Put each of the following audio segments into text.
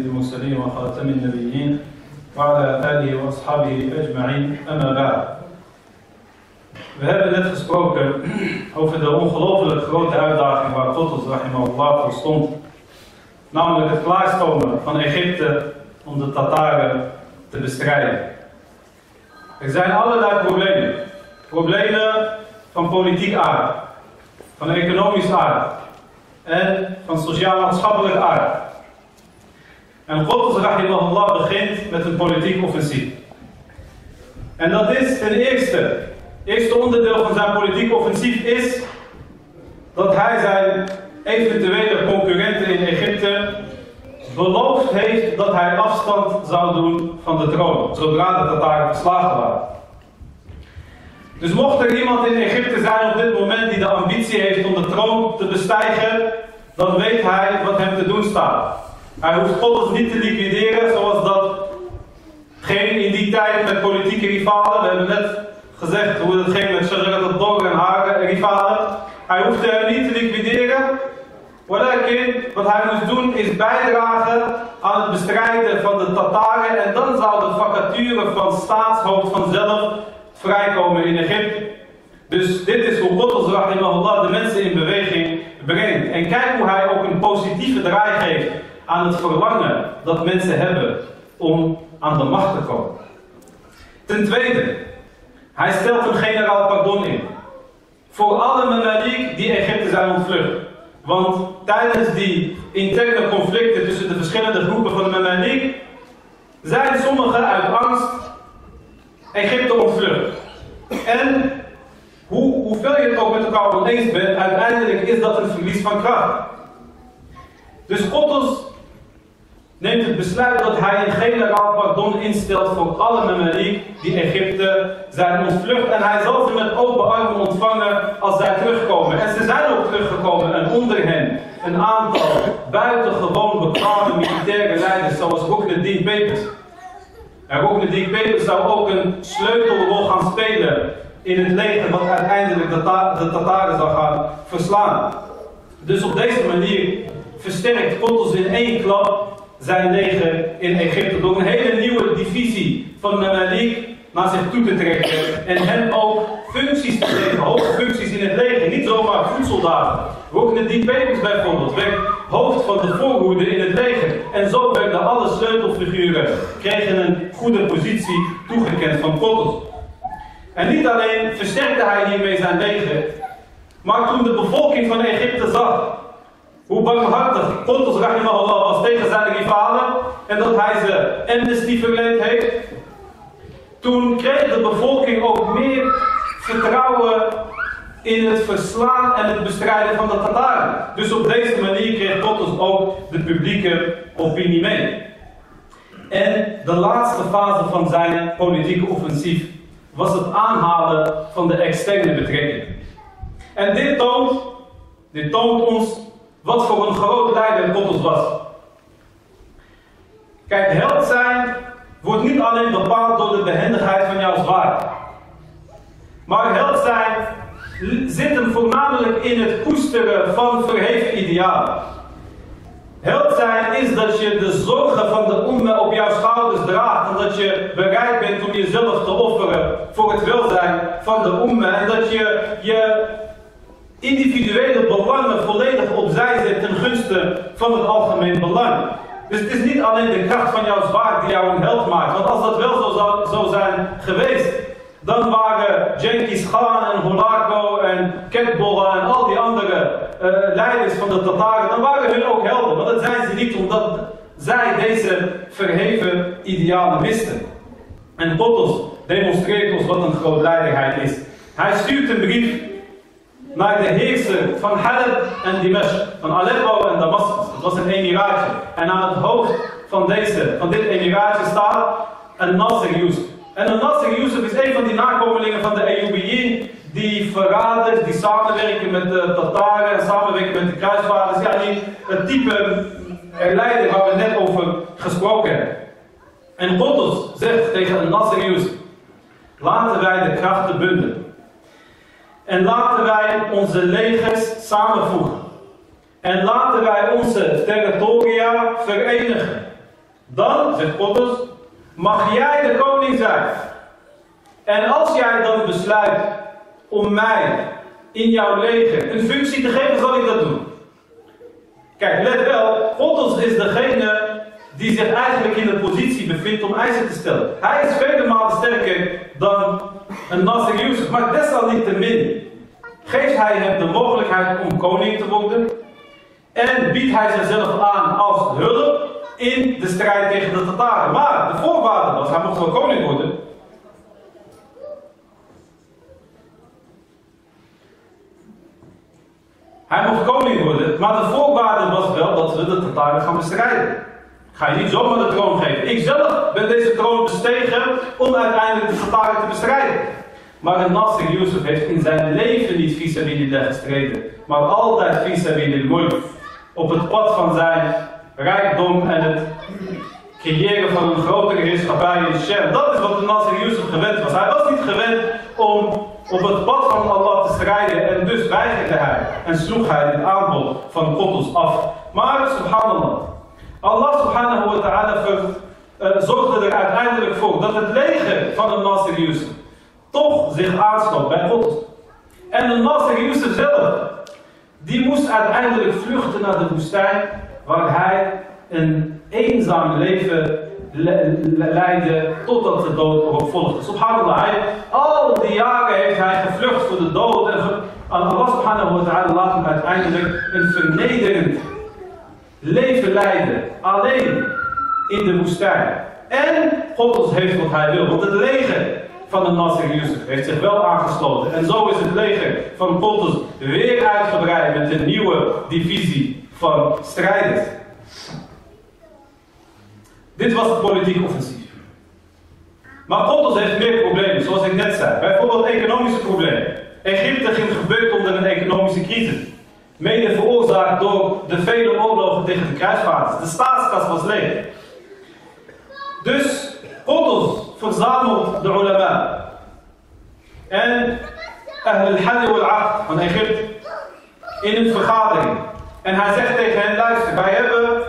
سيد المرسلين وخاتم النبيين وعلى آله وأصحابه أجمعين أما بعد We hebben net gesproken over de ongelooflijk grote uitdaging waar Totos rahimahullah voor stond. Namelijk het klaarstomen van Egypte om de Tataren te bestrijden. Er zijn allerlei problemen. Problemen van politiek aard, van economisch aard en van sociaal-maatschappelijk aard. En God rahimahullah begint met een politiek offensief. En dat is ten eerste, eerste onderdeel van zijn politiek offensief is dat hij zijn eventuele concurrenten in Egypte beloofd heeft dat hij afstand zou doen van de troon, zodra de Tataren verslagen waren. Dus mocht er iemand in Egypte zijn op dit moment die de ambitie heeft om de troon te bestijgen, dan weet hij wat hem te doen staat. Hij hoeft God niet te liquideren zoals dat ging in die tijd met politieke rivalen. We hebben net gezegd hoe het ging met Shajarat al en haar rivalen. Hij hoeft hem niet te liquideren. Walakin, wat hij moest doen is bijdragen aan het bestrijden van de Tataren en dan zou de vacature van staatshoofd vanzelf vrijkomen in Egypte. Dus dit is hoe God rahimahullah de mensen in beweging brengt. En kijk hoe hij ook een positieve draai geeft aan het verlangen dat mensen hebben om aan de macht te komen. Ten tweede, hij stelt een generaal pardon in. Voor alle Mamalik die Egypte zijn ontvlucht. Want tijdens die interne conflicten tussen de verschillende groepen van de zijn sommigen uit angst Egypte ontvlucht. En hoe, hoeveel je het ook met elkaar oneens bent, uiteindelijk is dat een verlies van kracht. Dus Ottos neemt het besluit dat hij een generaal pardon instelt voor alle Mamalik die Egypte zijn ontvlucht. En hij zal ze met open armen ontvangen als zij terugkomen. En ze zijn ook teruggekomen en onder hen een aantal buitengewoon bekwame militaire leiders zoals Rukneddin Pepers. En Rukneddin Pepers zou ook een sleutelrol gaan spelen in het leger wat uiteindelijk de, Tataren zal gaan verslaan. Dus op deze manier versterkt Kotos in één klap zijn leger in Egypte door een hele nieuwe divisie van Mamalik naar zich toe te trekken en hen ook functies te geven, hoge functies in het leger, niet zomaar voedsoldaten. Rukneddin Pepers bijvoorbeeld werd hoofd van de voorhoede in het leger en zo werden alle sleutelfiguren, kregen een goede positie toegekend van Kotos. En niet alleen versterkte hij hiermee zijn leger, maar toen de bevolking van Egypte zag hoe barmhartig Pontus rahimahullah was tegen zijn rivalen en dat hij ze amnesty verleend heeft, toen kreeg de bevolking ook meer vertrouwen in het verslaan en het bestrijden van de Tataren. Dus op deze manier kreeg Pontus ook de publieke opinie mee. En de laatste fase van zijn politieke offensief was het aanhalen van de externe betrekking. En dit toont, dit toont ons wat voor een grote leider God was. Kijk, held zijn wordt niet alleen bepaald door de behendigheid van jouw zwaard. Maar held zijn zit hem voornamelijk in het koesteren van verheven idealen. Held zijn is dat je de zorgen van de umma op jouw schouders draagt en dat je bereid bent om jezelf te offeren voor het welzijn van de umma en dat je je individuele belangen volledig opzij zet ten gunste van het algemeen belang. Dus het is niet alleen de kracht van jouw zwaard die jou een held maakt, want als dat wel zo zou, zijn geweest, dan waren Genghis Khan en Holako en Ketbolla en al die andere uh, leiders van de Tataren, dan waren hun ook helden. Maar dat zijn ze niet omdat zij deze verheven idealen misten. En Potos demonstreert ons wat een groot leider is. Hij stuurt een brief naar de heerser van Halab en Dimashq, van Aleppo en Damascus. Het was een emiraatje. En aan het hoofd van, deze, van dit emiraatje staat een Nasser Yusuf. En een Nasser Yusuf is een van die nakomelingen van de Ayyubiyin, die verraders, die samenwerken met de Tataren en samenwerken met de kruisvaarders. Ja, die, het type leider waar we net over gesproken hebben. En Botos zegt tegen een Nasser Yusuf, laten wij de krachten bundelen. En laten wij onze legers samenvoegen. En laten wij onze territoria verenigen. Dan, zegt Potters, mag jij de koning zijn. En als jij dan besluit om mij in jouw leger een functie te geven, zal ik dat doen. Kijk, let wel, Potters is degene die zich eigenlijk in de positie bevindt om eisen te stellen. Hij is vele malen sterker dan een Nasser Yusuf, maar desalniettemin geeft hij hem de mogelijkheid om koning te worden en biedt hij zichzelf aan als hulp in de strijd tegen de Tataren. Maar de voorwaarde was, hij mocht wel koning worden. Hij mocht koning worden, maar de voorwaarde was wel dat we de Tataren gaan bestrijden. Ik ga je niet zomaar de troon geven. Ik zelf ben deze troon bestegen om uiteindelijk de Tataren te bestrijden. Maar een Nasser Yusuf heeft in zijn leven niet vis-à-vis gestreden, maar altijd vis-à-vis mulk. Op het pad van zijn rijkdom en het creëren van een grotere heerschappij in Shem. Dat is wat de Nasser Yusuf gewend was. Hij was niet gewend om op het pad van Allah te strijden en dus weigerde hij en sloeg hij het aanbod van Kotos af. Maar subhanallah, Allah subhanahu wa ta'ala uh, zorgde er uiteindelijk voor dat het leger van de Nasser Yusuf toch zich aansloot bij God. En de Nasser Yusuf zelf, die moest uiteindelijk vluchten naar de woestijn, waar hij een eenzaam leven leidde totdat de dood erop volgde. Subhanallah, hij, al die jaren heeft hij gevlucht voor de dood en Allah subhanahu wa ta'ala laat hem uiteindelijk een vernederend leven leiden, alleen in de woestijn. En God heeft wat hij wil, want het leger van de Nasser Yusuf heeft zich wel aangesloten. En zo is het leger van Pontus weer uitgebreid met een nieuwe divisie van strijders. Dit was het politiek offensief. Maar Pontus heeft meer problemen, zoals ik net zei. Bijvoorbeeld economische problemen. Egypte ging gebeurd onder een economische crisis. Mede veroorzaakt door de vele oorlogen tegen de kruisvaarders. De staatskas was leeg. Dus Pontus verzamelt de ulama. En Ahl al-Hadi wal van Egypte in een vergadering. En hij zegt tegen hen, luister, wij hebben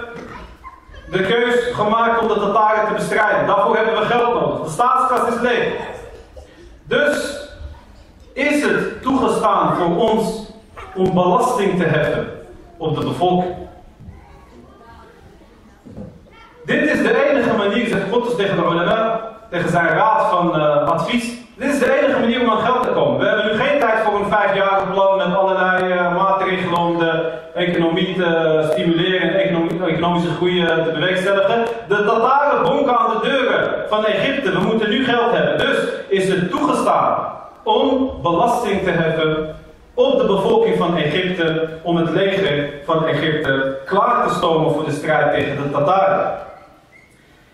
de keus gemaakt om de Tataren te bestrijden. Daarvoor hebben we geld nodig. De staatskas is leeg. Dus is het toegestaan voor ons om belasting te heffen op de bevolking. Dit is de enige manier, zegt God tegen de ulama, tegen zijn raad van uh, advies. Dit is de enige manier om aan geld te komen. We hebben nu geen tijd voor een vijfjarig plan met allerlei uh, maatregelen om de economie te stimuleren en economische groei te bewerkstelligen. De Tataren bonken aan de deuren van Egypte. We moeten nu geld hebben. Dus is het toegestaan om belasting te heffen op de bevolking van Egypte om het leger van Egypte klaar te stomen voor de strijd tegen de Tataren.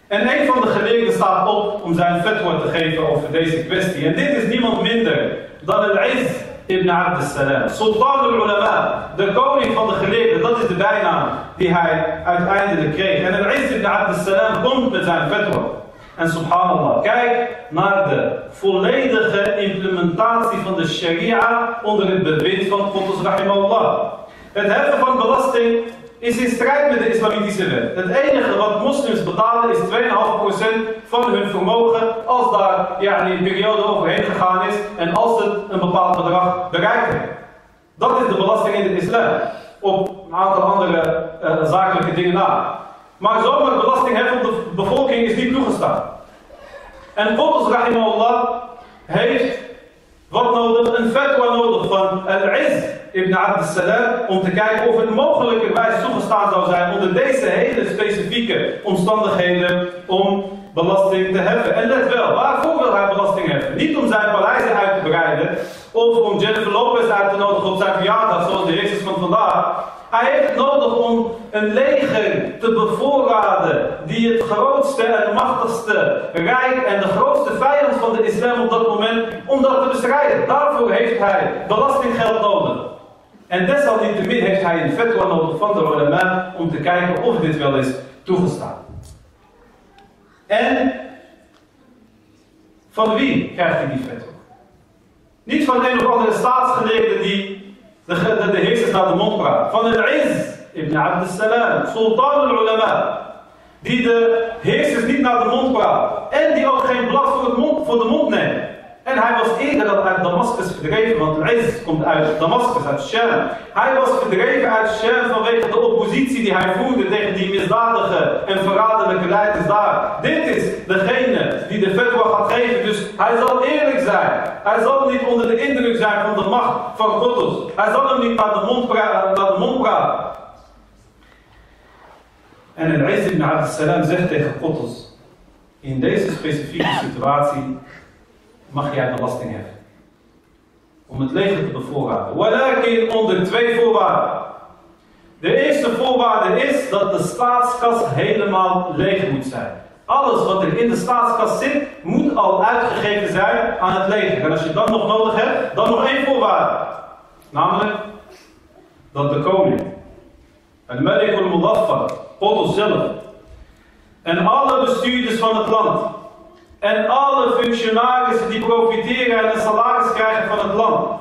En een van de geleerden staat op om zijn vetwoord te geven over deze kwestie. En dit is niemand minder dan Al-Iz ibn Abd salam Sultan al-Ulama, de koning van de geleerden. Dat is de bijnaam die hij uiteindelijk kreeg. En Al-Iz ibn Abd salam komt met zijn vetwoord. En subhanallah, kijk naar de volledige implementatie van de sharia onder het bewind van Qutuz rahimahullah. Het heffen van belasting is in strijd met de islamitische wet. Het enige wat moslims betalen is 2,5% van hun vermogen als daar ja, een periode overheen gegaan is en als het een bepaald bedrag bereikt heeft. Dat is de belasting in de islam. Op een aantal andere uh, zakelijke dingen na. Maar zomaar belasting heffen op de bevolking is niet toegestaan. En God, rahimahullah, heeft wat nodig? Een fatwa nodig van Al-Iz ibn Abd salam om te kijken of het mogelijkerwijs toegestaan zou zijn onder deze hele specifieke omstandigheden om belasting te heffen. En let wel, waarvoor wil hij belasting heffen? Niet om zijn paleizen uit te breiden of om Jennifer Lopez uit te nodigen op zijn verjaardag zoals de Jezus van vandaag. Hij heeft nodig om een leger te bevoorraden die het grootste en machtigste rijk en de grootste vijand van de islam op dat moment, om dat te bestrijden. Daarvoor heeft hij belastinggeld nodig. En desalniettemin heeft hij een fatwa nodig van de ulama om te kijken of dit wel is toegestaan. En van wie krijgt hij die fatwa? Niet van een of andere staatsgeleerde die de, de, de heersers naar de mond praat. Van een is ibn Abd salam sultan al-ulama, die de heersers niet naar de mond praat en die ook geen blad voor, het mond, voor de mond neemt. En hij was eerder al uit Damascus verdreven, want Iz komt uit Damascus, uit Sham. Hij was verdreven uit Sham vanwege de oppositie die hij voerde tegen die misdadige en verraderlijke leiders daar. Dit is degene die de fatwa gaat geven, dus hij zal eerlijk zijn. Hij zal niet onder de indruk zijn van de macht van God. Hij zal hem niet naar de mond, praten. En Al-Iz ibn Abd salam zegt tegen Qutuz, in deze specifieke situatie mag jij belasting heffen. Om het leger te bevoorraden. Walakin onder twee voorwaarden. De eerste voorwaarde is dat de staatskas helemaal leeg moet zijn. Alles wat er in de staatskas zit, moet al uitgegeven zijn aan het leger. En als je dat nog nodig hebt, dan nog één voorwaarde. Namelijk dat de koning, het Malik al-Mudaffar, God zelf, en alle bestuurders van het land en alle functionarissen die profiteren en een salaris krijgen van het land.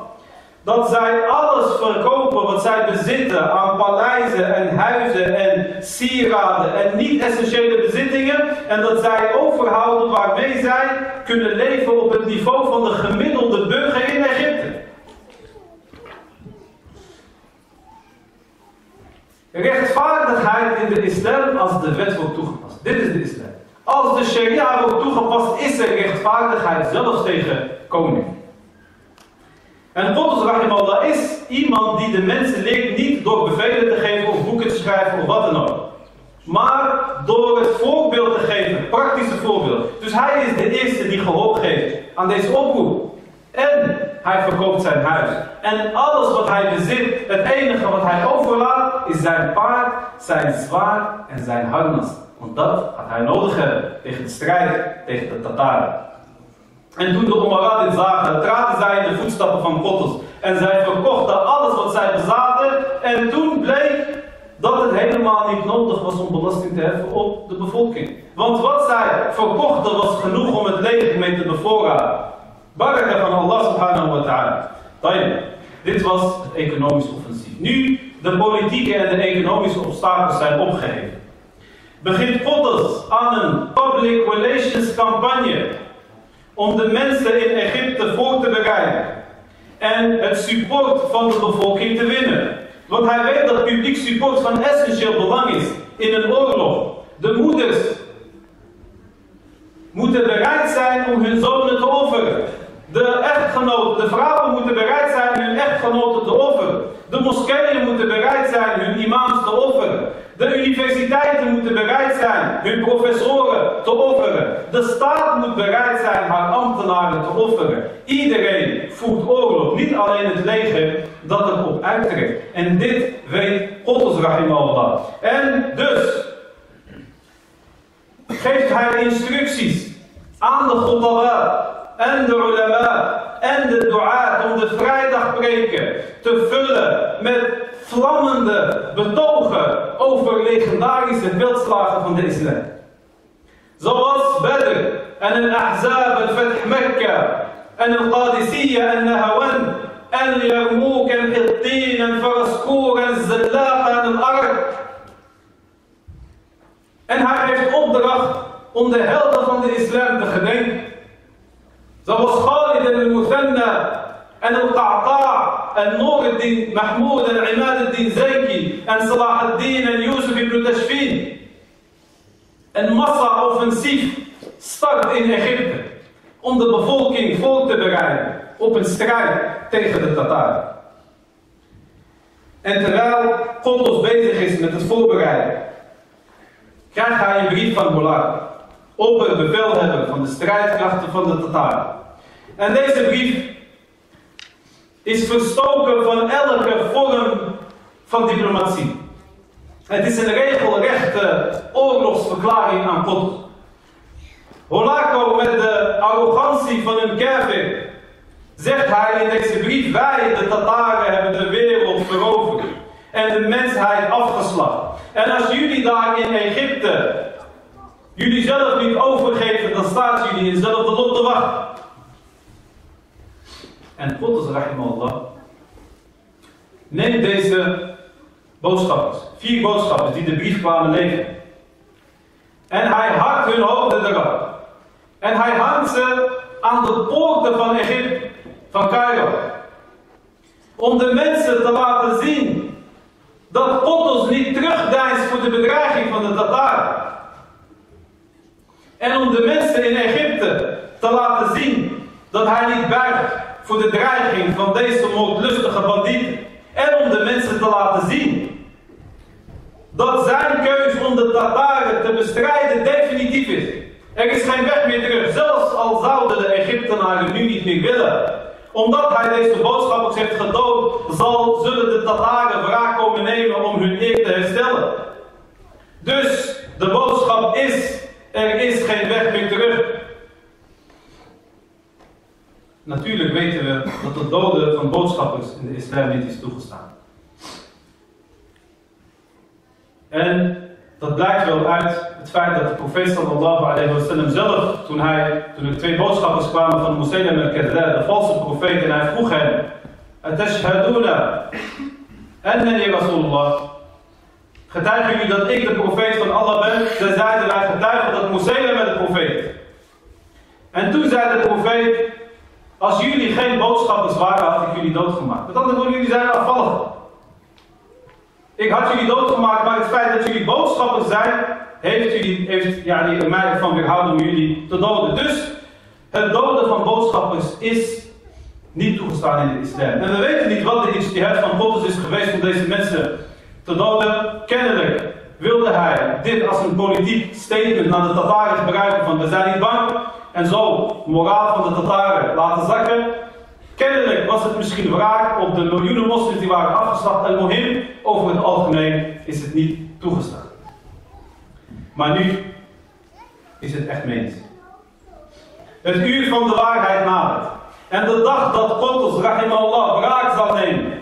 Dat zij alles verkopen wat zij bezitten aan paleizen en huizen en sieraden en niet-essentiële bezittingen. En dat zij overhouden waarmee zij kunnen leven op het niveau van de gemiddelde burger in Egypte. Rechtvaardigheid in de islam als de wet wordt toegepast. Dit is de islam. Als de sharia wordt toegepast, is er rechtvaardigheid zelfs tegen koning. En God rahimallah is iemand die de mensen leert niet door bevelen te geven of boeken te schrijven of wat dan ook. Maar door het voorbeeld te geven, praktische voorbeeld. Dus hij is de eerste die gehoor geeft aan deze oproep. En hij verkoopt zijn huis. En alles wat hij bezit, het enige wat hij overlaat, is zijn paard, zijn zwaard en zijn harnas. Want dat had hij nodig hebben tegen de strijd tegen de Tataren. En toen de Omara dit zagen, traden zij in de voetstappen van Kotos. En zij verkochten alles wat zij bezaten. En toen bleek dat het helemaal niet nodig was om belasting te heffen op de bevolking. Want wat zij verkochten was genoeg om het leger mee te bevoorraden. Baraka van Allah subhanahu wa ta'ala. Dit was het economisch offensief. Nu de politieke en de economische obstakels zijn opgeheven begint Potters aan een public relations campagne om de mensen in Egypte voor te bereiden en het support van de bevolking te winnen. Want hij weet dat publiek support van essentieel belang is in een oorlog. De moeders moeten bereid zijn om hun zonen te offeren. De echtgenoten, de vrouwen moeten bereid zijn hun echtgenoten te offeren. De moskeeën moeten bereid zijn hun imams te offeren. De universiteiten moeten bereid zijn hun professoren te offeren. De staat moet bereid zijn haar ambtenaren te offeren. Iedereen voert oorlog, niet alleen het leger dat erop uittrekt. En dit weet God rahimallah. En dus geeft hij instructies aan de Godallah en de ulama en de du'aat om de vrijdagpreken te vullen met vlammende betogen over legendarische veldslagen van de islam. Zoals Badr en een Ahzab en Fath Mekka en een Qadisiyya en Nahawan en Yarmouk en Hittin en Faraskoor en Zallaqa en Ark. En hij heeft opdracht om de helden van de islam te gedenken. Zoals Khalid en al-Muthanna en al-Qa'ta' en Nuruddin Mahmoud en Imad al-Din Zayki en Salah al-Din en Yusuf ibn Tashfin. Een massa-offensief start in Egypte om de bevolking voor te bereiden op een strijd tegen de Tataren. En terwijl Kotos bezig is met het voorbereiden, krijgt hij een brief van Bolar, opperbevelhebber van de strijdkrachten van de Tataren. En deze brief is verstoken van elke vorm van diplomatie. Het is een regelrechte oorlogsverklaring aan God. Holako met de arrogantie van een kafir zegt hij in deze brief, wij de Tataren hebben de wereld veroverd en de mensheid afgeslacht. En als jullie daar in Egypte jullie zelf niet overgeven, dan staat jullie in hetzelfde lot te wachten. En God is rahimallah neemt deze boodschappers. Vier boodschappers die de brief kwamen lezen. En hij hakt hun hoofden erop. En hij hangt ze aan de poorten van Egypte, van Cairo. Om de mensen te laten zien dat ons niet terugdeinst voor de bedreiging van de Tataren. En om de mensen in Egypte te laten zien dat hij niet buigt voor de dreiging van deze moordlustige bandieten. En om de mensen te laten zien dat zijn keus om de Tataren te bestrijden definitief is. Er is geen weg meer terug, zelfs al zouden de Egyptenaren nu niet meer willen. Omdat hij deze boodschappers heeft gedood, zal, zullen de Tataren wraak komen nemen om hun eer te herstellen. Dus de boodschap is, er is geen weg meer terug. Natuurlijk weten we dat het doden van boodschappers in de islam niet is toegestaan. En dat blijkt wel uit het feit dat de profeet sallallahu alayhi wa sallam zelf, toen, hij, toen er twee boodschappers kwamen van Musaylim al-Kadda, de valse profeet, en hij vroeg hen, Atashhaduna, annani Rasulullah, getuigen jullie dat ik de profeet van Allah ben? Zij zeiden, wij getuigen dat Musaylim de profeet. En toen zei de profeet, als jullie geen boodschappers waren, had ik jullie doodgemaakt. Met andere woorden, jullie zijn afvallig. Ik had jullie doodgemaakt, maar het feit dat jullie boodschappers zijn, heeft, jullie, heeft ja, mij ervan weerhouden om jullie te doden. Dus het doden van boodschappers is niet toegestaan in de islam. En we weten niet wat de ijtihad van God is geweest om deze mensen te doden. Kennelijk wilde hij dit als een politiek statement naar de Tataren gebruiken van we zijn niet bang en zo moraal van de Tataren laten zakken. Kennelijk was het misschien wraak op de miljoenen moslims die waren afgeslacht en mohim. Over het algemeen is het niet toegestaan. Maar nu is het echt meens. Het uur van de waarheid nadert. En de dag dat God, Allah, wraak zal nemen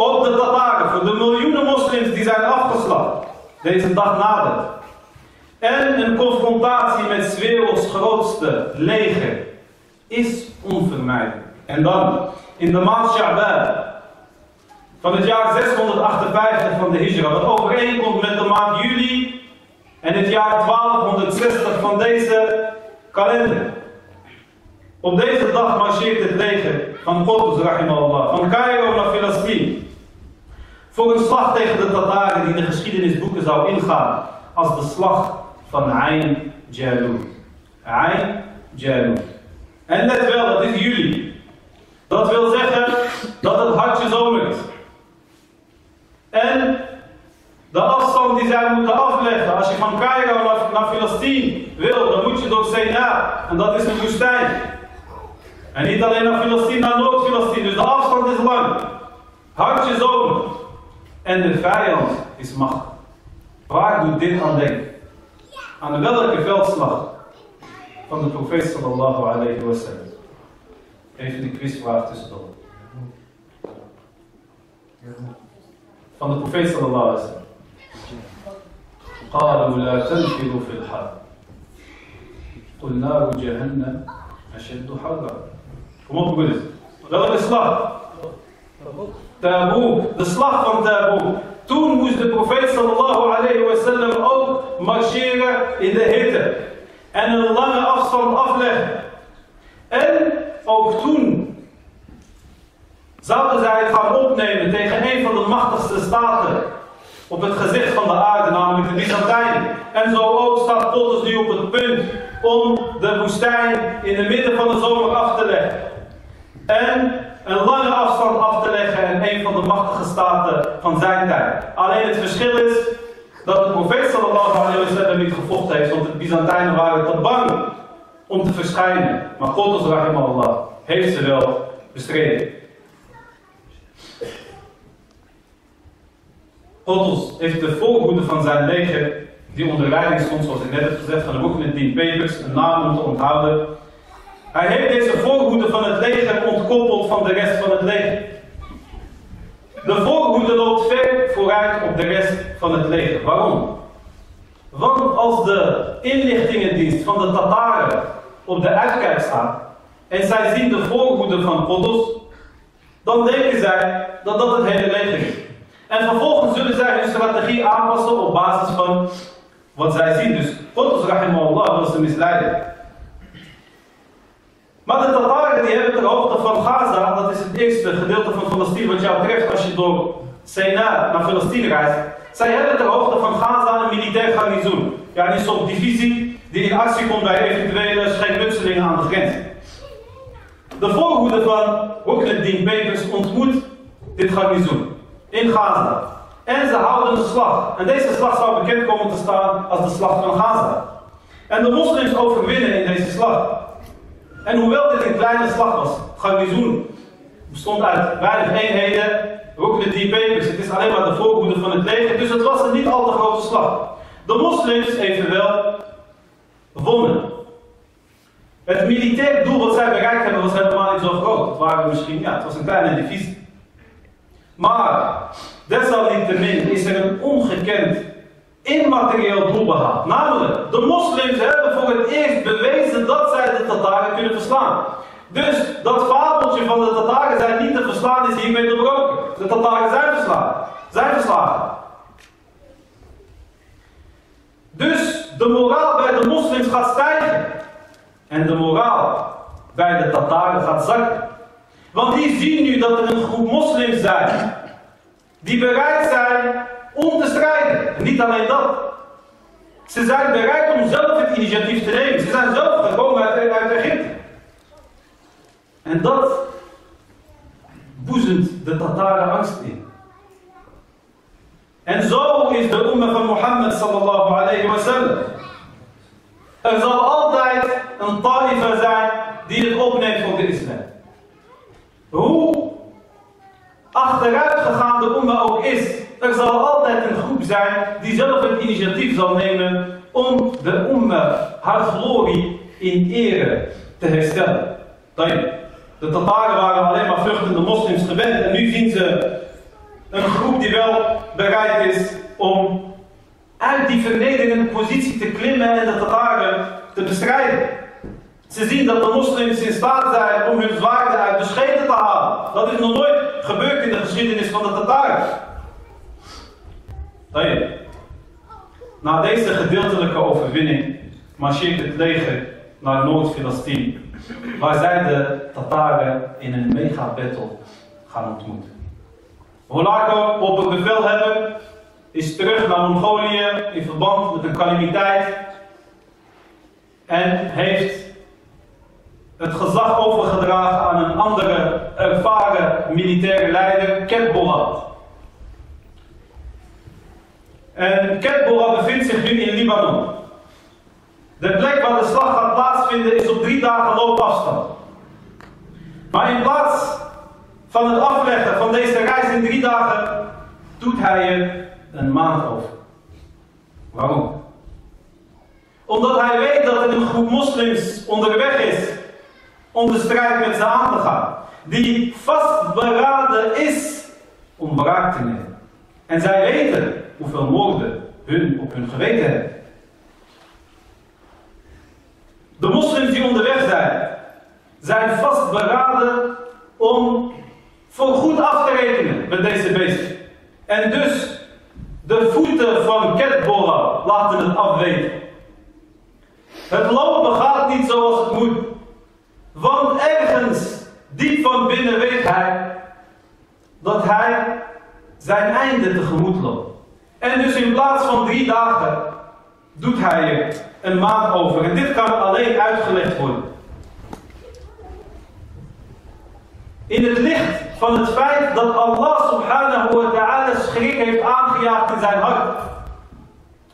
op de Tataren voor de miljoenen moslims die zijn afgeslacht. Deze dag nadert. En een confrontatie met werelds grootste leger is onvermijdelijk. En dan in de maand Sha'ban van het jaar 658 van de Hijra, wat overeenkomt met de maand juli en het jaar 1260 van deze kalender. Op deze dag marcheert het leger van Qutuz, rahimallah, van Cairo naar Filistien. Voor een slag tegen de Tataren die de geschiedenisboeken zou ingaan als de slag van Ain Jalut. Ain. En let wel, dat is juli. Dat wil zeggen dat het hartje zomert. En de afstand die zij moeten afleggen, als je van Cairo naar, naar wil, dan moet je door Sena. En dat is een woestijn. En niet alleen naar Filistien, naar Noord-Filistien. Dus de afstand is lang. Hartje zomert. En de vijand is machtig. Waar doet dit aan denken? Aan welke veldslag van de profeet sallallahu alayhi wa sallam? Even de quizvraag tussendoor. Van de profeet sallallahu alaihi wasallam. قالوا لا تنفذوا في الحرب قل نار جهنم أشد حرا Kom op, broeders. Welke Taboe. De slag van Taboe. Toen moest de profeet sallallahu alayhi wa sallam ook marcheren in de hitte. En een lange afstand afleggen. En ook toen zouden zij het gaan opnemen tegen een van de machtigste staten op het gezicht van de aarde, namelijk de Byzantijnen. En zo ook staat Potters nu op het punt om de woestijn in het midden van de zomer af te leggen. En een lange afstand af te leggen in een van de machtige staten van zijn tijd. Alleen het verschil is dat de profeet sallallahu alayhi wa niet gevochten heeft, want de Byzantijnen waren te bang om te verschijnen. Maar God, Allah, heeft ze wel bestreden. God heeft de voorhoede van zijn leger, die onder leiding stond, zoals ik net heb gezegd, van de boek met Dean Papers, een naam om te onthouden. Hij heeft deze voorhoede van het leger ontkoppeld van de rest van het leger. De voorhoede loopt ver vooruit op de rest van het leger. Waarom? Want als de inlichtingendienst van de Tataren op de uitkijk staat en zij zien de voorhoede van Potos, dan denken zij dat dat het hele leger is. En vervolgens zullen zij hun strategie aanpassen op basis van wat zij zien. Dus Qutb rahimahullah wil ze misleiden. Maar de Tataren die hebben ter hoogte van Gaza, dat is het eerste gedeelte van Palestina wat jou treft als je door Sena naar Palestina reist. Zij hebben ter hoogte van Gaza een militair garnizoen. Ja, een soort divisie die in actie komt bij eventuele schijnmutselingen aan de grens. De voorhoede van Rukneddin Papers ontmoet dit garnizoen in Gaza. En ze houden een slag. En deze slag zou bekend komen te staan als de slag van Gaza. En de moslims overwinnen in deze slag. En hoewel dit een kleine slag was, garnizoen bestond uit weinig eenheden, Rukneddin Papers, het is alleen maar de voorhoede van het leger, dus het was een niet al te grote slag. De moslims evenwel wonnen. Het militair doel wat zij bereikt hebben was helemaal niet zo groot. Het waren misschien, ja, het was een kleine divisie. Maar, desalniettemin is er een ongekend immaterieel doel behaald. Namelijk, de moslims hebben voor het eerst bewezen dat zij de Tataren kunnen verslaan. Dus dat fabeltje van de Tataren zijn niet te verslaan is hiermee doorbroken. De Tataren zijn verslagen. Zijn verslagen. Dus de moraal bij de moslims gaat stijgen. En de moraal bij de Tataren gaat zakken. Want die zien nu dat er een groep moslims zijn die bereid zijn om te strijden. En niet alleen dat. Ze zijn bereid om zelf het initiatief te nemen. Ze zijn zelf gekomen uit, uit Egypte. En dat boezemt de Tataren angst in. En zo is de umma van Mohammed sallallahu alayhi wa sallam. Er zal altijd een taifa zijn die het opneemt voor de islam. Hoe achteruit gegaan de umma ook is, er zal altijd een groep zijn die zelf het initiatief zal nemen om de umma haar glorie in ere te herstellen. De Tataren waren alleen maar vluchtende moslims gewend en nu zien ze een groep die wel bereid is om uit die vernederende positie te klimmen en de Tataren te bestrijden. Ze zien dat de moslims in staat zijn om hun zwaarden uit de schede te halen. Dat is nog nooit gebeurd in de geschiedenis van de Tataren. Na deze gedeeltelijke overwinning marcheert het leger naar Noord-Filistien, waar zij de Tataren in een mega-battle gaan ontmoeten. Holako, bevelhebber, is terug naar Mongolië in verband met een calamiteit en heeft het gezag overgedragen aan een andere ervaren militaire leider, Ketbolat. En Ketbolat bevindt zich nu in Libanon. De plek waar de slag gaat plaatsvinden is op drie dagen loopafstand. Maar in plaats van het afleggen van deze reis in drie dagen, doet hij er een maand over. Waarom? Omdat hij weet dat er een groep moslims onderweg is om de strijd met ze aan te gaan. Die vastberaden is om wraak te nemen. En zij weten hoeveel moorden hun op hun geweten hebben. De moslims die onderweg zijn, zijn vastberaden om voor goed af te rekenen met deze beesten. En dus de voeten van Ketbola laten het afweten. Het lopen gaat niet zoals het moet. Want ergens, diep van binnen, weet hij dat hij zijn einde tegemoet loopt. En dus in plaats van drie dagen doet hij er een maand over. En dit kan alleen uitgelegd worden. In het licht van het feit dat Allah subhanahu wa ta'ala schrik heeft aangejaagd in zijn hart.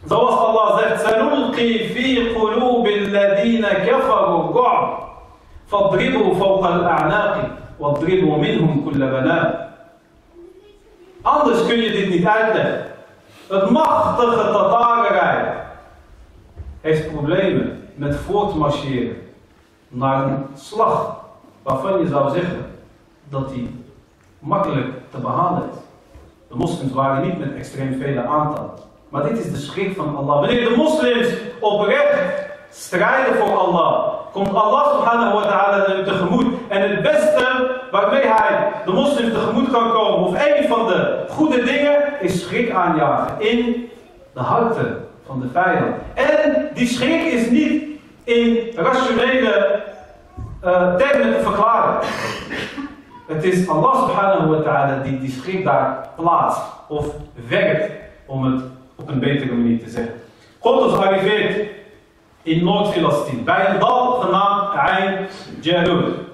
Zoals Allah zegt, سَنُلْقِي فِي قُلُوبِ الَّذِينَ كَفَرُوا الرُّعْبَ فَاضْرِبُوا فَوْقَ الْأَعْنَاقِ وَاضْرِبُوا مِنْهُمْ كُلَّ بَنَانٍ Anders kun je dit niet uitleggen. Het machtige Tatarenrijk heeft problemen met voortmarcheren naar een slag waarvan je zou zeggen dat die makkelijk te behalen is. De moslims waren niet met extreem vele aantallen. Maar dit is de schrik van Allah. Wanneer de moslims oprecht strijden voor Allah, komt Allah subhanahu wa ta'ala tegemoet. En het beste waarmee hij de moslims tegemoet kan komen, of een van de goede dingen, is schrik aanjagen in de harten van de vijand. En die schrik is niet in rationele termen te verklaren. Het is Allah subhanahu wa ta'ala die die schrik daar plaatst of werkt, om het op een betere manier te zeggen. God arriveert in Noord-Filistien, bij een dal genaamd Ain Jalut.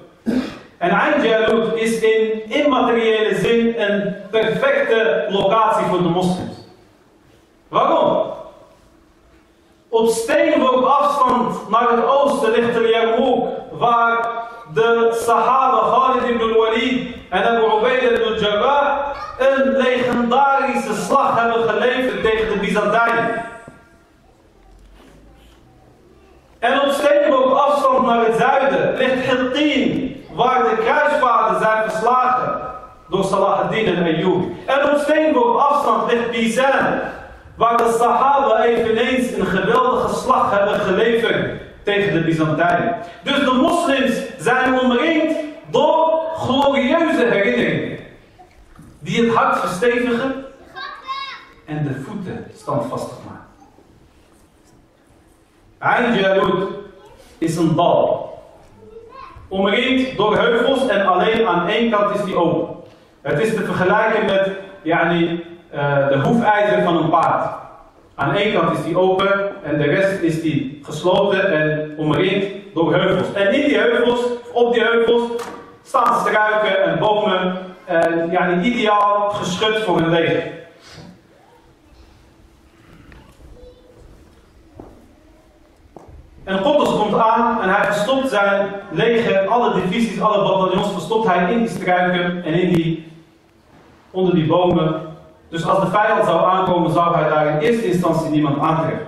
En Ain Jalut is in immateriële zin een perfecte locatie voor de moslims. Waarom? Op steenworp afstand naar het oosten ligt de Yarmouk, waar de Sahaba Khalid ibn Walid en Abu Ubaidah ibn Jarrah een legendarische slag hebben geleverd tegen de Byzantijnen. En op steenworp afstand naar het zuiden ligt Hittin, waar de kruisvaarden zijn verslagen door Salah ad-Din en Ayyub. En op steenworp afstand ligt Bizan, waar de Sahaba eveneens een geweldige slag hebben geleverd tegen de Byzantijnen. Dus de moslims zijn omringd door glorieuze herinneringen, die het hart verstevigen en de voeten standvastig maken. Ain Jalut is een dal. Omringd door heuvels en alleen aan één kant is die open. Het is te vergelijken met yani, uh, de hoefijzer van een paard. Aan één kant is die open en de rest is die gesloten en omringd door heuvels. En in die heuvels, op die heuvels, staan struiken en bomen. En ja, ideaal geschut voor een leger. En Gottes komt aan en hij verstopt zijn leger, alle divisies, alle bataljons, verstopt hij in die struiken en in die, onder die bomen. Dus als de vijand zou aankomen, zou hij daar in eerste instantie niemand aantreffen.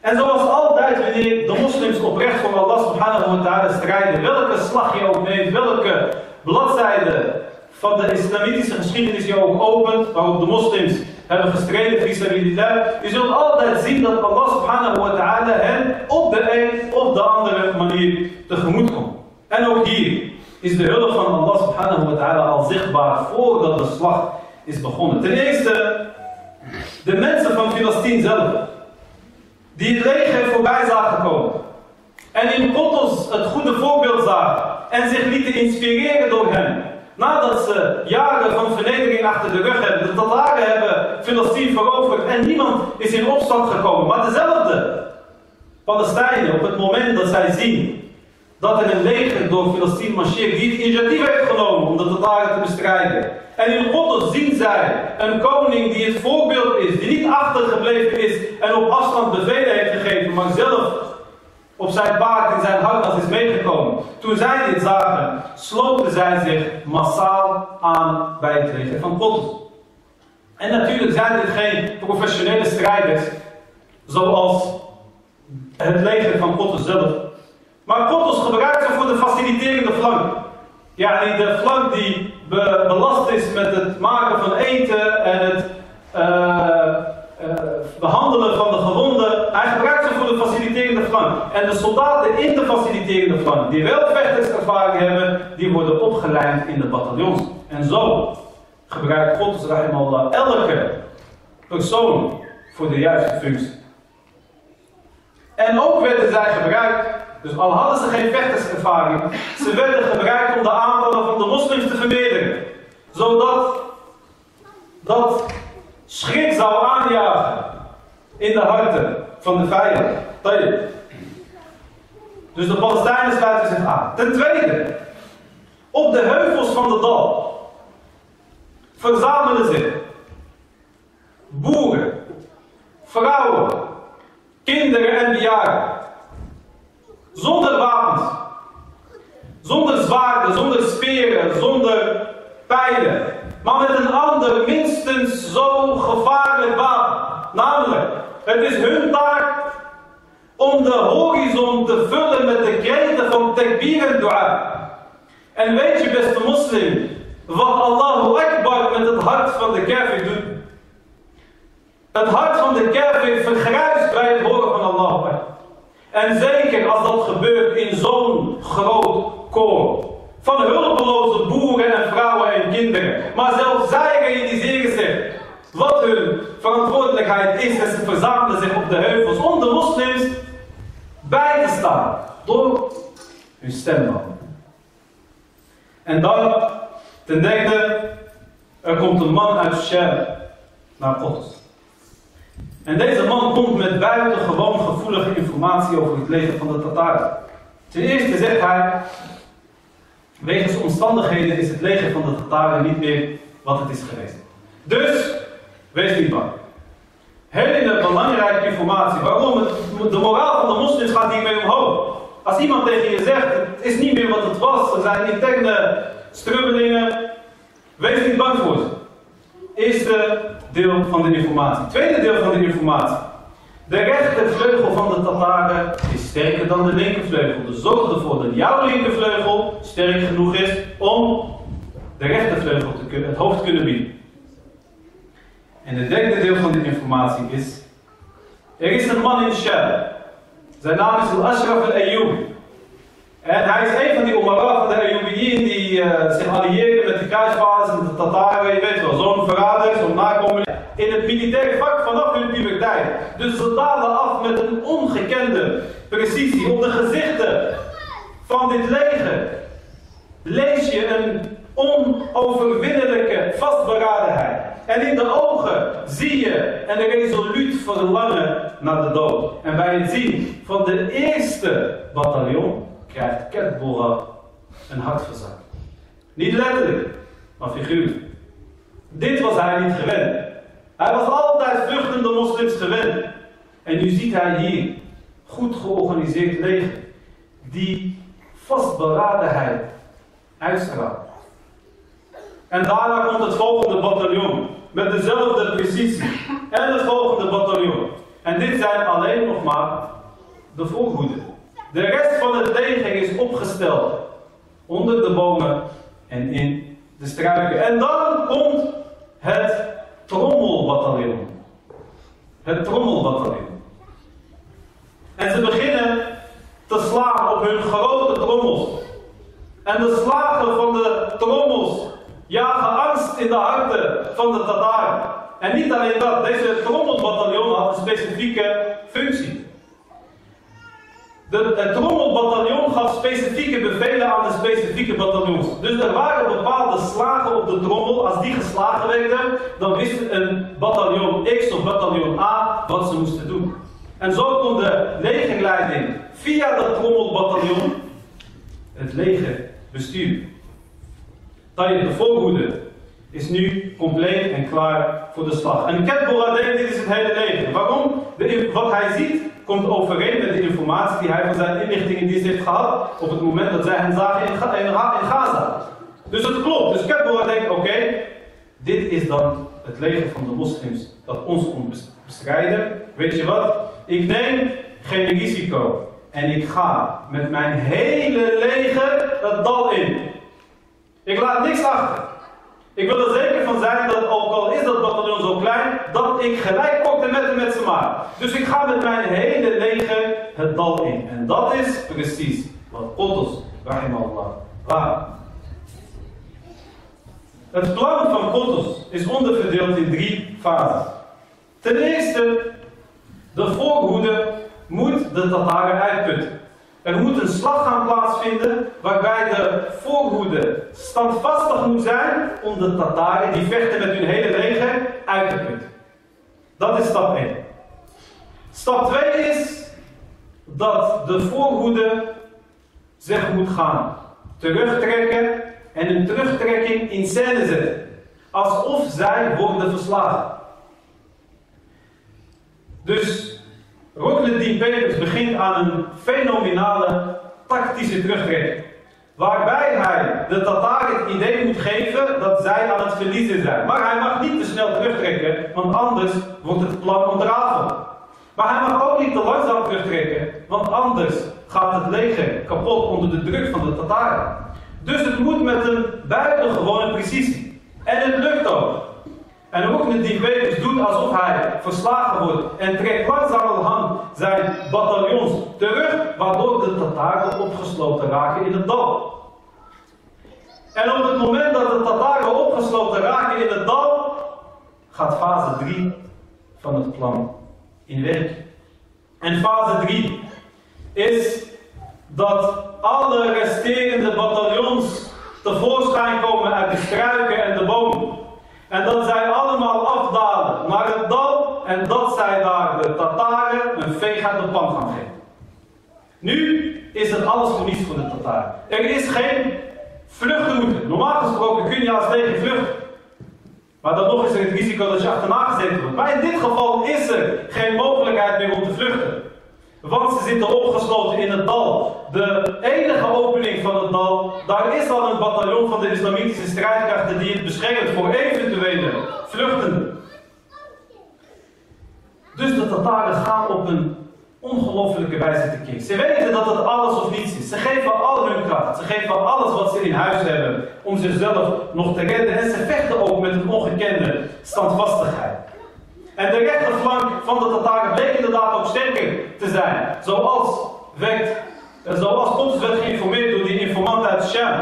En zoals altijd, wanneer de moslims oprecht voor Allah subhanahu wa ta'ala strijden, welke slag je ook neemt, welke bladzijde van de islamitische geschiedenis je ook opent, waarop de moslims hebben gestreden, fisabilillah, je zult altijd zien dat Allah subhanahu wa ta'ala hen op de een of de andere manier tegemoet komt. En ook hier is de hulp van Allah subhanahu wa ta'ala al zichtbaar voordat de slag is begonnen. Ten eerste, de mensen van Filistien zelf, die het leger voorbij zagen komen. En in Potos het goede voorbeeld zagen en zich lieten inspireren door hem. Nadat ze jaren van vernedering achter de rug hebben, de Tataren hebben Filistien veroverd en niemand is in opstand gekomen. Maar dezelfde Palestijnen, op het moment dat zij zien dat er een leger door Filistien marcheert, die het initiatief heeft genomen om de Tataren te bestrijden. En in God zien zij een koning die het voorbeeld is, die niet achtergebleven is en op afstand bevelen heeft gegeven, maar zelf op zijn paard in zijn harnas is meegekomen. Toen zij dit zagen, sloten zij zich massaal aan bij het leger van God. En natuurlijk zijn dit geen professionele strijders, zoals het leger van God zelf. Maar God gebruikt ze voor de faciliterende flank. Ja, de flank die belast is met het maken van eten en het uh, behandelen van de gewonden. Hij gebruikt ze voor de faciliterende flank. En de soldaten in de faciliterende flank, die wel vechterservaring hebben, die worden opgeleid in de bataljons. En zo gebruikt God, rahimallah, elke persoon voor de juiste functie. En ook werden zij gebruikt dus al hadden ze geen vechterservaring, ze werden gebruikt om de aanvallen van de moslims te vermeerderen. Zodat dat schrik zou aanjagen in de harten van de vijand. Dus de Palestijnen sluiten zich aan. Ten tweede, op de heuvels van de dal verzamelen zich boeren, vrouwen, kinderen en bejaarden zonder wapens. Zonder zwaarden, zonder speren, zonder pijlen. Maar met een ander, minstens Het is hun taak om de horizon te vullen met de kreten van tekbir en dua. En weet je beste moslim, wat Allahu Akbar met het hart van de kafir doet? Het hart van de kafir vergrijst bij het horen van Allahu Akbar. En zeker als dat gebeurt in zo'n groot koor. Van hulpeloze boeren en vrouwen en kinderen. Maar zelfs zij realiseren zich mogelijkheid is en ze verzamelen zich op de heuvels om de moslims bij te staan door hun stembanden. En dan, ten derde, er komt een man uit Shem naar God. En deze man komt met buitengewoon gevoelige informatie over het leven van de Tataren. Ten eerste zegt hij, wegens omstandigheden is het leger van de Tataren niet meer wat het is geweest. Dus, wees niet bang. Hele belangrijke informatie. Waarom? De moraal van de moslims gaat hiermee omhoog. Als iemand tegen je zegt, het is niet meer wat het was, er zijn interne strubbelingen, wees niet bang voor ze. Eerste deel van de informatie. Tweede deel van de informatie. De rechtervleugel van de Tataren is sterker dan de linkervleugel. Dus zorg ervoor dat jouw linkervleugel sterk genoeg is om de rechtervleugel te kunnen, het hoofd te kunnen bieden. En het derde deel van de informatie is: er is een man in Shem. Zijn naam is Al-Ashraf al-Ayyub. En hij is een van die Umara van de die uh, zich allieerden met de kruisvaders en de Tataren, je weet wel, zo'n verrader, zo'n nakomeling. In het militaire vak vanaf hun puberteit. Dus ze dalen af met een ongekende precisie op de gezichten van dit leger. Lees je een onoverwinnelijke vastberadenheid. En in de ogen zie je een resoluut verlangen naar de dood. En bij het zien van de eerste bataljon krijgt Ketbora een hartverzak. Niet letterlijk, maar figuurlijk. Dit was hij niet gewend. Hij was altijd vluchtende moslims gewend. En nu ziet hij hier goed georganiseerd leger die vastberadenheid uitstraalt. En daarna komt het volgende bataljon met dezelfde precisie. En het volgende bataljon. En dit zijn alleen nog maar de voorhoeden. De rest van het leger is opgesteld onder de bomen en in de struiken. En dan komt het trommelbataljon. Het trommelbataljon. En ze beginnen te slaan op hun grote trommels. En de slagen van de trommels jagen angst in de harten van de Tataren. En niet alleen dat, deze trommelbataljon had een specifieke functie. De, het trommelbataljon gaf specifieke bevelen aan de specifieke bataljons. Dus er waren bepaalde slagen op de trommel. Als die geslagen werden, dan wist een bataljon X of bataljon A wat ze moesten doen. En zo kon de legerleiding via dat trommelbataljon het leger besturen. De voorhoede, is nu compleet en klaar voor de slag. En Ketbola denkt, dit is het hele leger. Waarom? De, wat hij ziet, komt overeen met de informatie die hij van zijn inlichtingendienst heeft gehad op het moment dat zij hem zagen in, in, in Gaza. Dus het klopt. Dus Ketbola denkt, oké, dit is dan het leger van de moslims dat ons komt bestrijden. Weet je wat? Ik neem geen risico. En ik ga met mijn hele leger dat dal in. Ik laat niks achter. Ik wil er zeker van zijn dat, ook al is dat bataljon zo klein, dat ik gelijk kokte met hem met ze maar. Dus ik ga met mijn hele leger het dal in. En dat is precies wat Qutuz, rahimallah, waar. Het plan van Qutuz is onderverdeeld in drie fases. Ten eerste, de voorhoede moet de Tataren uitputten. Er moet een slag gaan plaatsvinden waarbij de voorhoede standvastig moet zijn om de Tataren die vechten met hun hele leger uit te putten. Dat is stap 1. Stap 2 is dat de voorhoede zich moet gaan terugtrekken en een terugtrekking in scène zetten. Alsof zij worden verslagen. Dus Ruknuddin Peters begint aan een fenomenale tactische terugtrekking. Waarbij hij de Tataren het idee moet geven dat zij aan het verliezen zijn. Maar hij mag niet te snel terugtrekken, want anders wordt het plan ontrafeld. Maar hij mag ook niet te langzaam terugtrekken, want anders gaat het leger kapot onder de druk van de Tataren. Dus het moet met een buitengewone precisie. En het lukt ook. En ook met die Peters doet alsof hij verslagen wordt en trekt langzamerhand zijn bataljons terug, waardoor de Tataren opgesloten raken in het dal. En op het moment dat de Tataren opgesloten raken in het dal, gaat fase 3 van het plan in werk. En fase 3 is dat alle resterende bataljons tevoorschijn komen uit de struiken en de bomen. En dat zij allemaal afdalen naar het dal en dat zij daar de Tataren een veeg uit de pan gaan geven. Nu is het alles voor niets voor de Tataren. Er is geen vluchtroute. Normaal gesproken kun je als tegen vluchten. Maar dan nog is er het risico dat je achterna gezeten wordt. Maar in dit geval is er geen mogelijkheid meer om te vluchten. Want ze zitten opgesloten in het dal. De enige opening van het dal, daar is al een bataljon van de islamitische strijdkrachten die het beschermt voor eventuele vluchtenden. Dus de Tataren gaan op een ongelofelijke wijze tekeer. Ze weten dat het alles of niets is. Ze geven al hun kracht. Ze geven alles wat ze in huis hebben om zichzelf nog te redden. En ze vechten ook met een ongekende standvastigheid. En de rechterflank van de Tataren bleek inderdaad ook sterker te zijn. Zoals, werd, zoals Pontus werd geïnformeerd door die informant uit Sham.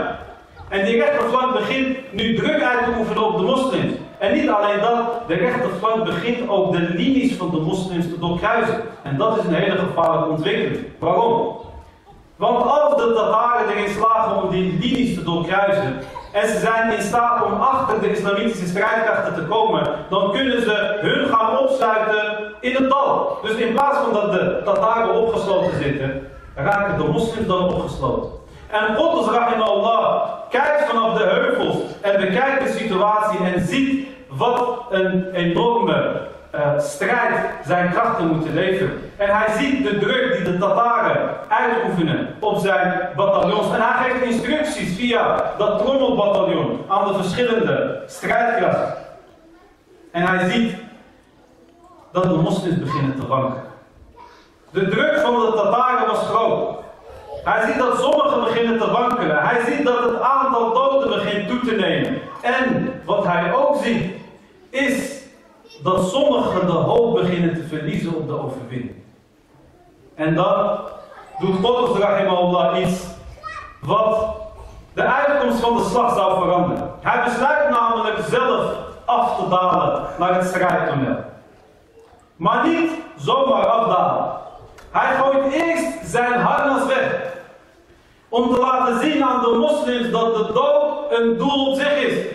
En die rechterflank begint nu druk uit te oefenen op de moslims. En niet alleen dat, de rechterflank begint ook de linies van de moslims te doorkruisen. En dat is een hele gevaarlijke ontwikkeling. Waarom? Want als de Tataren erin slagen om die linies te doorkruisen, en ze zijn in staat om achter de islamitische strijdkrachten te komen, dan kunnen ze hun gaan opsluiten in het dal. Dus in plaats van dat de Tataren opgesloten zitten, raken de moslims dan opgesloten. En God, Allah, kijkt vanaf de heuvels en bekijkt de situatie en ziet wat een enorme uh, strijd zijn krachten moeten leveren. En hij ziet de druk die de Tataren uitoefenen op zijn bataljons. En hij geeft instructies via dat trommelbataljon aan de verschillende strijdkrachten. En hij ziet dat de moslims beginnen te wanken. De druk van de Tataren was groot. Hij ziet dat sommigen beginnen te wankelen. Hij ziet dat het aantal doden begint toe te nemen. En wat hij ook ziet, is dat sommigen de hoop beginnen te verliezen op de overwinning. En dan doet God Allah iets wat de uitkomst van de slag zou veranderen. Hij besluit namelijk zelf af te dalen naar het strijdtoneel. Maar niet zomaar afdalen. Hij gooit eerst zijn harnas weg. Om te laten zien aan de moslims dat de dood een doel op zich is.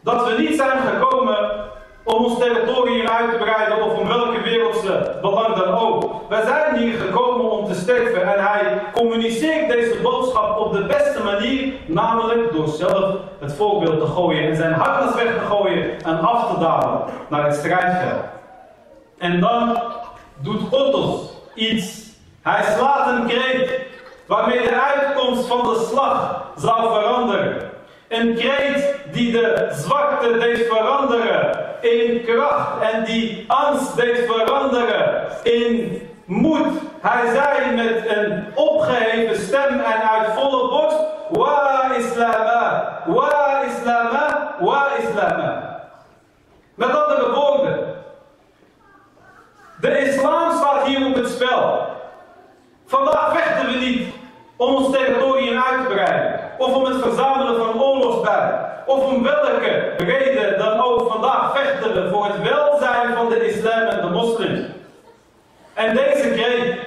Dat we niet zijn gekomen om ons territorium uit te breiden of om welke wereldse belang dan ook. Wij zijn hier gekomen om te sterven en hij communiceert deze boodschap op de beste manier, namelijk door zelf het voorbeeld te gooien en zijn hartjes weg te gooien en af te dalen naar het strijdveld. En dan doet God iets. Hij slaat een kreet waarmee de uitkomst van de slag zou veranderen. Een kreet die de zwakte deed veranderen in kracht en die angst deed veranderen in moed. Hij zei met een opgeheven stem en uit volle borst: Wa islama, wa islama, wa islama. Met andere woorden, de islam staat hier op het spel. Vandaag vechten we niet om ons territorium uit te breiden, of om het verzamelen van oorlogsbuiten, of om welke reden dan ook vandaag vechten we voor het welzijn van de islam en de moslims. En deze kreet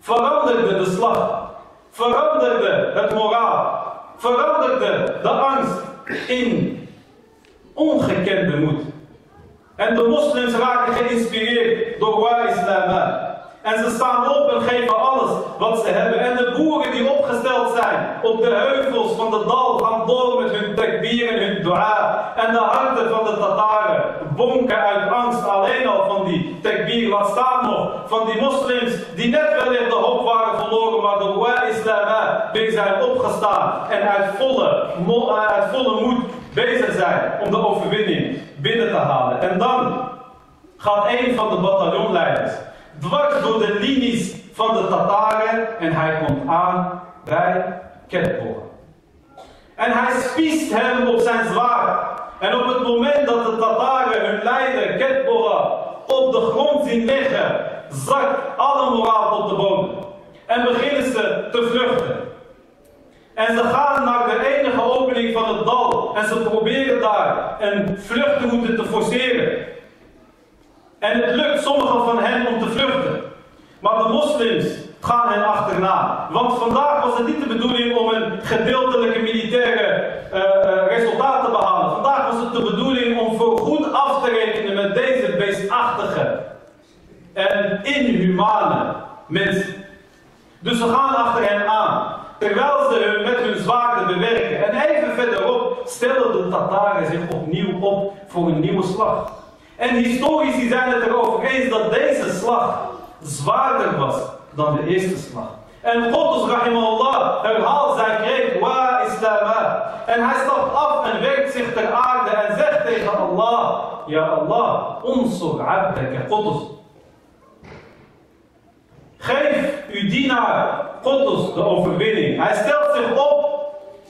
veranderde de slag, veranderde het moraal, veranderde de angst in ongekende moed. En de moslims raken geïnspireerd door waar islam en ze staan op en geven wat ze hebben. En de boeren die opgesteld zijn op de heuvels van de dal gaan door met hun takbir en hun dua. En de harten van de Tataren bonken uit angst alleen al van die takbir. Wat staat nog? Van die moslims die net wellicht de hoop waren verloren, maar door wa islam weer zijn opgestaan. En uit volle, uit volle moed bezig zijn om de overwinning binnen te halen. En dan gaat een van de bataljonleiders dwars door de linies van de Tataren en hij komt aan bij Ketbora. En hij spiest hem op zijn zwaard. En op het moment dat de Tataren hun leider Ketbora op de grond zien liggen, zakt alle moraal tot de bodem. En beginnen ze te vluchten. En ze gaan naar de enige opening van het dal en ze proberen daar een vluchtroute te forceren. En het lukt sommigen van hen om te vluchten. Maar de moslims gaan hen achterna. Want vandaag was het niet de bedoeling om een gedeeltelijke militaire uh, resultaat te behalen. Vandaag was het de bedoeling om voorgoed af te rekenen met deze beestachtige en inhumane mensen. Dus ze gaan achter hen aan. Terwijl ze hun met hun zwaarden bewerken. En even verderop stellen de Tataren zich opnieuw op voor een nieuwe slag. En historici zijn het erover eens dat deze slag zwaarder was dan de eerste slag. En God, rahimahullah, herhaalt zijn kreet, wa islama. En hij stapt af en werkt zich ter aarde en zegt tegen Allah, Ja Allah, unsur abdaka Qudus. Geef uw dienaar Qudus de overwinning. Hij stelt zich op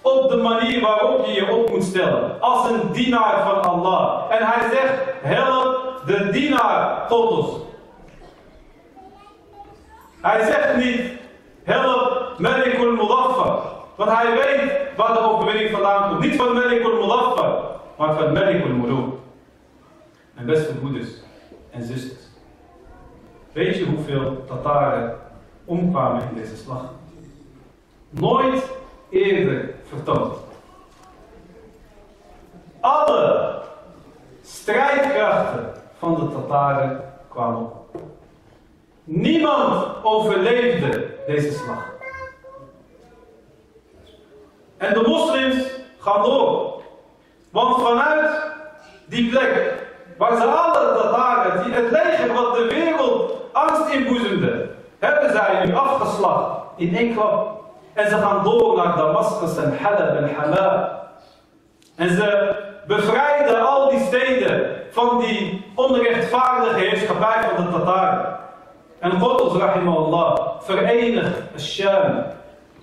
op de manier waarop je je op moet stellen. Als een dienaar van Allah. En hij zegt, help de dienaar Qudus. Hij zegt niet, help Malikul Mudaffar. Want hij weet waar de overwinning vandaan komt. Niet van Malikul Mudaffar, maar van Malikul Muluk. En beste broeders en zusters. Weet je hoeveel Tataren omkwamen in deze slag? Nooit eerder vertoond. Alle strijdkrachten van de Tataren kwamen op. Niemand overleefde deze slag. En de moslims gaan door. Want vanuit die plek waar ze alle Tataren, die het leger wat de wereld angst inboezemde, hebben zij nu afgeslacht in één klap. En ze gaan door naar Damascus en Halab en Hama. En ze bevrijden al die steden van die onrechtvaardige heerschappij van de Tataren. En God, rahimahullah, verenigt Sham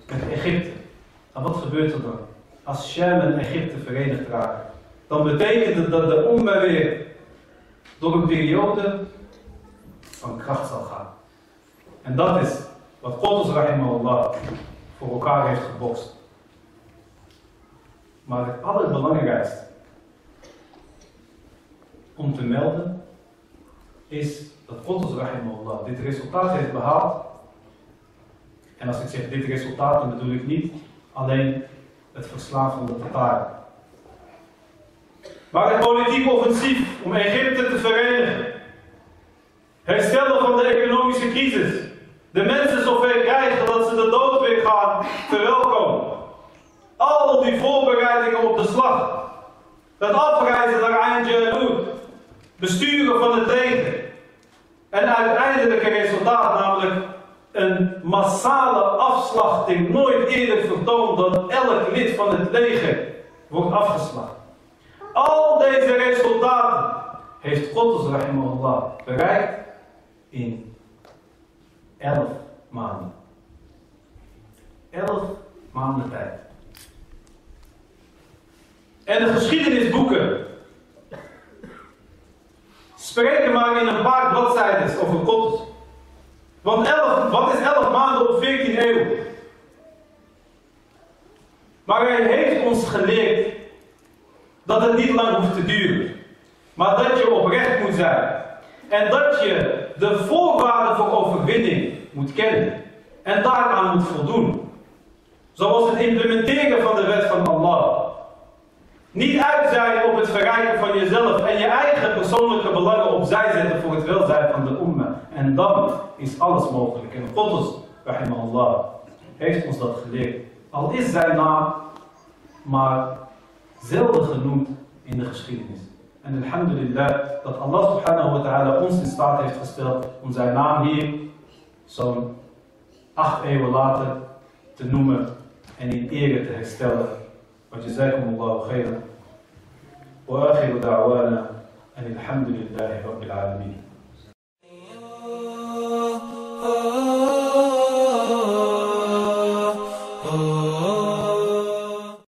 met Egypte. En wat gebeurt er dan? Als Sham en Egypte verenigd raken, dan betekent het dat de Umma weer door een periode van kracht zal gaan. En dat is wat God, rahimahullah, voor elkaar heeft gebokst. Maar het allerbelangrijkste om te melden is dat God rahimahullah dit resultaat heeft behaald. En als ik zeg dit resultaat, dan bedoel ik niet alleen het verslaan van de Tataren. Maar het politiek offensief om Egypte te verenigen. Herstellen van de economische crisis. De mensen zover krijgen dat ze de dood weer gaan verwelkomen. Al die voorbereidingen op de slag. Dat afreizen naar Jalut. Besturen van het leger. En uiteindelijke resultaat, namelijk een massale afslachting, nooit eerder vertoond dat elk lid van het leger wordt afgeslacht. Al deze resultaten heeft God, rahimahullah, bereikt in elf maanden. Elf maanden tijd. En de geschiedenisboeken spreken maar in een paar bladzijden over God. Want elf, wat is elf maanden op 14 eeuw? Maar hij heeft ons geleerd dat het niet lang hoeft te duren. Maar dat je oprecht moet zijn. En dat je de voorwaarden voor overwinning moet kennen. En daaraan moet voldoen. Zoals het implementeren van de wet van Allah. Niet uit zijn op het verrijken van jezelf en je eigen persoonlijke belangen opzij zetten voor het welzijn van de umma. En dan is alles mogelijk. En God, rahimahullah, heeft ons dat geleerd. Al is zijn naam maar zelden genoemd in de geschiedenis. En alhamdulillah dat Allah subhanahu wa ta'ala ons in staat heeft gesteld om zijn naam hier zo'n acht eeuwen later te noemen en in ere te herstellen. وجزاكم الله خيرا. وآخر دعوانا أن الحمد لله رب العالمين.